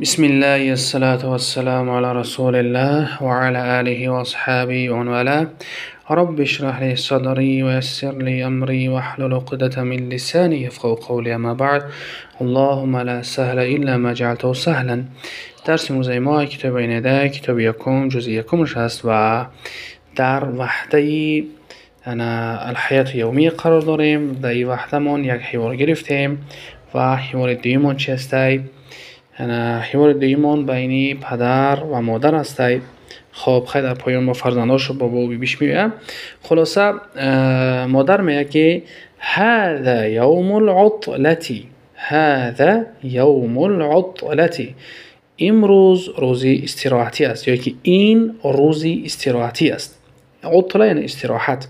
بسم الله الصلاة والسلام على رسول الله وعلى آله وأصحابه ومن والاه. رب اشرح لي صدري ويسر لي أمري واحلل عقدة من لساني يفقهوا قولي. أما بعد اللهم لا سهل إلا ما جعلته سهلا. درس امروزه ما کتاب اینده کتاب یکم جزء یکمش هست و در وحده الحیات یومی قرار داریم. در وحده من یک حوار گرفتیم و حوار دویمون چی هسته حوار دویمون بینی پدر و مادر هسته خب خیلی در پایان با فرزنداش با بابا بیش میگه. خلاصه مادر میگه که هذا یوم العطلتی هذا یوم العطلتی امروز روزی استراحتی است یا که این روزی استراحتی است. عطله یعنی استراحت.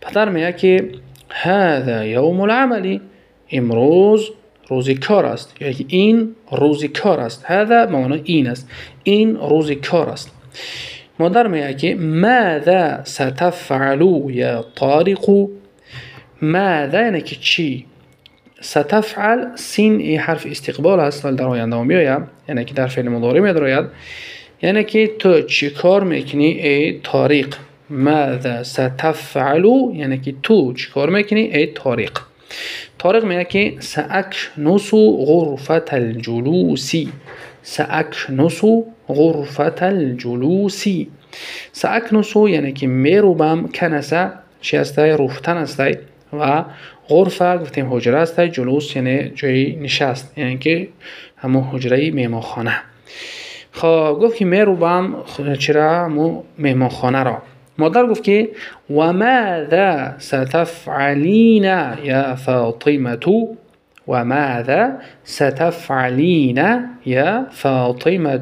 پدر میگه که هذا یوم العملی روزی کار است. که این روزی کار است. هذا معنی این است. این روزی کار است. مادر میگه که ماذا ستفعلو یا طارق ماذا؟ یعنی که چی؟ ستفعل سین ای حرف استقبال است. ولی در آینده میآید یعنی که در فعل مضارع میدراید یعنی که تو چی کار می‌کنی ای طارق؟ ماذا ستفعل یعنی که تو چی کار می‌کنی ای طارق؟ طارق میگه که ساکنس غرفت الجلوسی ساکنس غرفت الجلوسی ساکنس یعنی که میروبم کنسه چی هسته رفتن هسته و غرفه گفتیم حجره است. جلوس یعنی جای نشست یعنی که همون حجره میماخانه. خب گفت که میروبم چرا؟ همون میماخانه را. مادر گفت که و ماذا ستفعلین یا فاطمه و ماذا ستفعلین یا فاطمه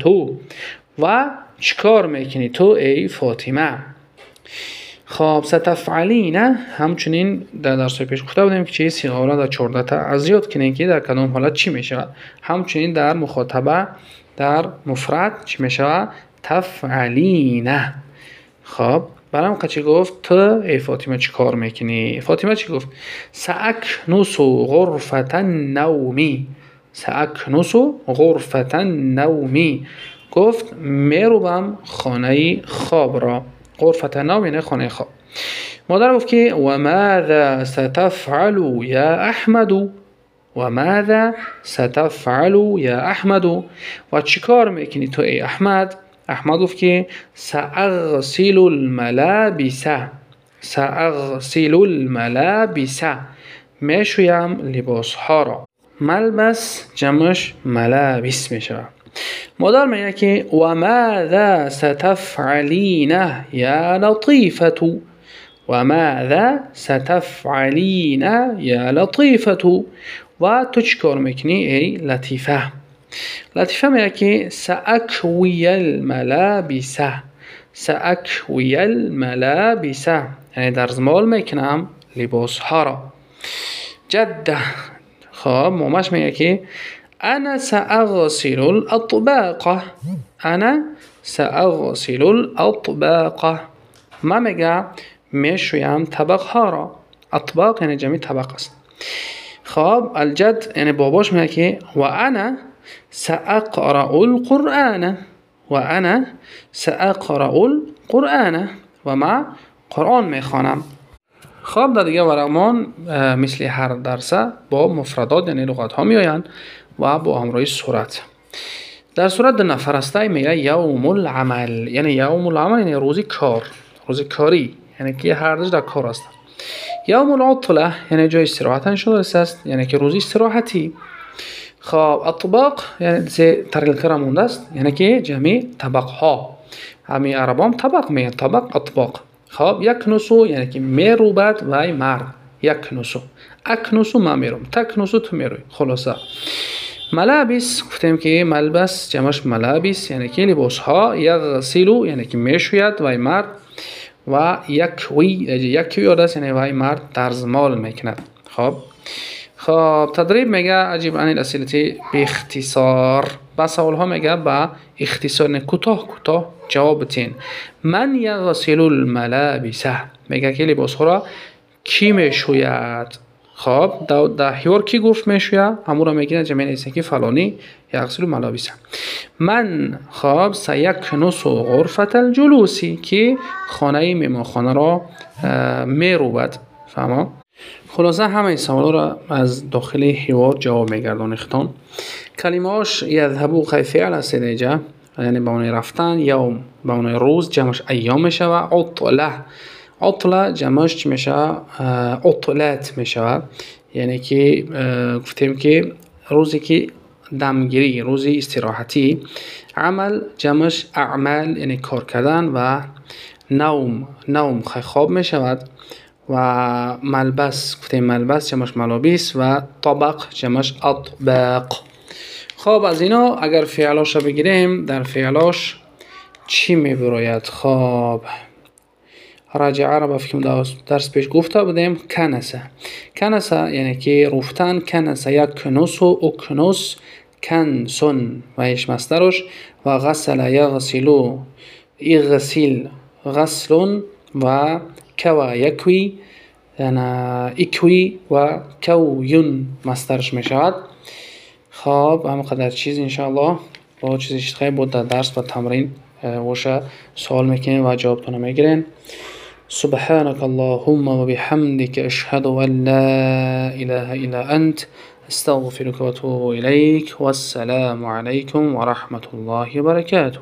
و چکار می‌کنی تو ای فاطمه؟ خب ستفعلین همچنین در درس پیش گفته بودیم که چه سیغه در 14 تا از یاد کنین که در کدام حالت چی میشه. همچنین در مخاطبه در مفرد چی میشه؟ تفعلین. خب برام چی گفت؟ تو ای فاطمه چی کار می‌کنی؟ فاطمه چی گفت؟ ساکنسو غرفت نومی ساکنسو غرفت نومی گفت میروبم خانه خواب را. غرفت نوم یعنی خانه خواب. مادر گفت که و ماذا ستفعل یا احمد؟ و ماذا ستفعل یا احمد؟ و چیکار می‌کنی تو ای احمد؟ احمد گفت که سأغسل الملابس. سأغسل الملابس. میشویم لباس ها را ملبس جمعش ملابس میشه مادر میگه که و ماذا ستفعلین یا لطیفه و ماذا ستفعلین یا لطیفه و تو چیکار میکنی ای لطیفه میگه که ساکوی الملابس ساکوی الملابس یعنی در زمال میکنم لباس ها را. جده. خب مامش میگه أنا سأغسل الأطباق. أنا سأغسل الأطباق. ما میگه میشویم طبق ها اطباق یعنی جمعی طبق است. خب الجد یعنی باباش میگه که و أنا سأقرأ القرآن وأنا سأقرأ القرآن و ما قرآن می‌خوانم. خب در دیگه ورقمان مثل هر درسه با مفردات یعنی لغت ها میآیند و با همراه صورت در صورت در نفرسته میگه یوم العمل. یعنی یوم العمل یعنی روزی کار روزی کاری یعنی که هر روز در کار است. یوم العطله یعنی جای استراحت شده است یعنی که روزی استراحتی. خب اطباق یعنی طریق کرا مونده است. یعنی که جمع طبق ها همه عربام طبق میگن طبق اطباق. خب یک نسو یعنی که میروبد و مرد. یک نسو. اک نسو ما می‌روم. تک نسو تو می‌روی. خلاصه. ملابس گفتیم که ملبس جمعش ملابس یعنی که لباس ها یغسلو یعنی که می‌شوید و مرد. و یک وی یک یاد است یعنی وای مرد درزمال می‌کند. خب. خب تدریب میگه عجیب عن الاسئله باختصار با سوال ها میگه با اختصار کوتاه کوتاه جواب بتین من یغسل الملابس. میگه که لباس ها را کی می‌شوید؟ خب در حوار کی گفت میشویا همون را می‌گیرن جمعه نیست که فلانی یغسل ملابسه من خب سیکنس غرفت الجلوسی که خانه میماخانه را میروبد فهمه خلاصه همه این سوال را از داخل حوار جواب میگردان اختان. کلمه هاش یذهبو فعل است اینجا یعنی به رفتن یوم به روز جمعش ایام میشه و عطله عطله جمعش چی میشه؟ عطلت میشه. یعنی که گفتیم که روزی که دمگیری روزی استراحتی عمل جمعش اعمال یعنی کار کردن و نوم نوم خواب می شود و ملبس گفتیم ملبس جمعش ملابس و طبق جمعش اطباق. خب از اینا اگر فعلاش رو بگیریم در فعلاش چی می براید خب راجعه را فکر درس پیش گفته بودیم کنسه. کنسه یعنی که رفتن کنسه یک کنوس و اکنوس کنسون و ایش مسترش و غسل یغسلو اغسل غسلون و کوا یکوی یعنی اکوی و کویون مسترش می شود خب همقدر چیز انشاءالله با چیزش خیلی بود در درس و تمرین وشه سوال می‌کنین و جوابتون می‌گیرین سبحانك اللهم وبحمدك أشهد أن لا إله إلا أنت استغفرك واتوب إليك والسلام عليكم ورحمة الله وبركاته.